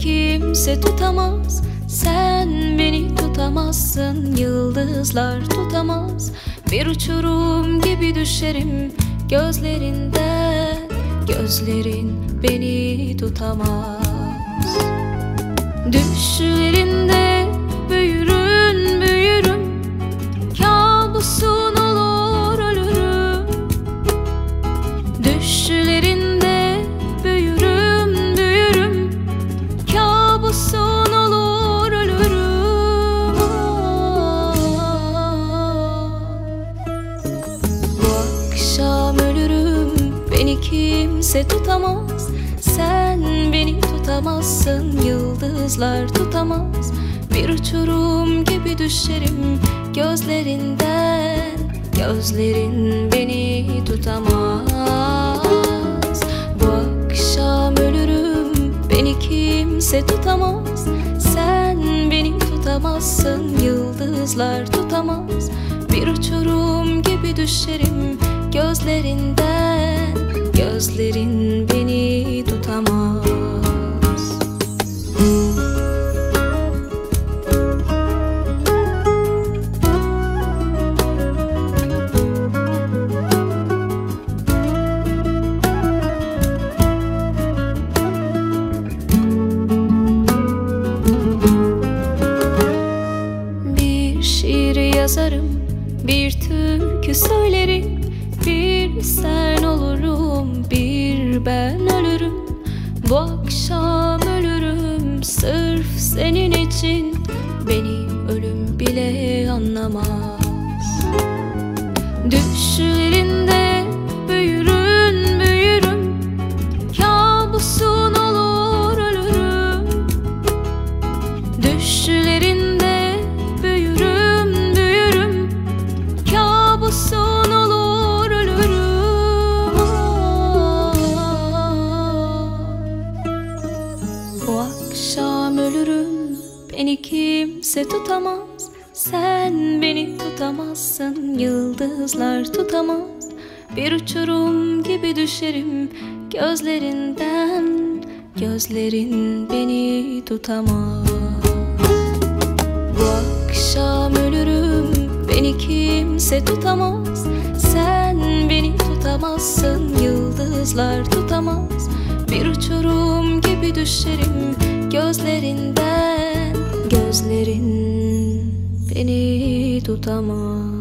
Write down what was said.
kimse tutamaz. Sen beni tutamazsın Yıldızlar tutamaz. Bir uçurum gibi düşerim Gözlerinden Gözlerin beni tutamaz. Düşlerinde kimse tutamaz. Sen beni tutamazsın Yıldızlar tutamaz. Bir uçurum gibi düşerim Gözlerinden. Gözlerin beni tutamaz. Bu akşam ölürüm Beni kimse tutamaz. Sen beni tutamazsın Yıldızlar tutamaz. Bir uçurum gibi düşerim Gözlerinden Gözlerin beni tutamaz. Bir şiir yazarım, bir türkü söylerim Bir sen bir ben ölürüm. Bu akşam ölürüm sırf senin için. Beni ölüm bile anlamaz. Düşlerinde akşam ölürüm Beni kimse tutamaz. Sen beni tutamazsın Yıldızlar tutamaz. Bir uçurum gibi düşerim Gözlerinden. Gözlerin beni tutamaz. Bu akşam ölürüm Beni kimse tutamaz. Sen beni tutamazsın Yıldızlar tutamaz. Bir uçurum gibi düşerim Gözlerinden Gözlerin beni tutamaz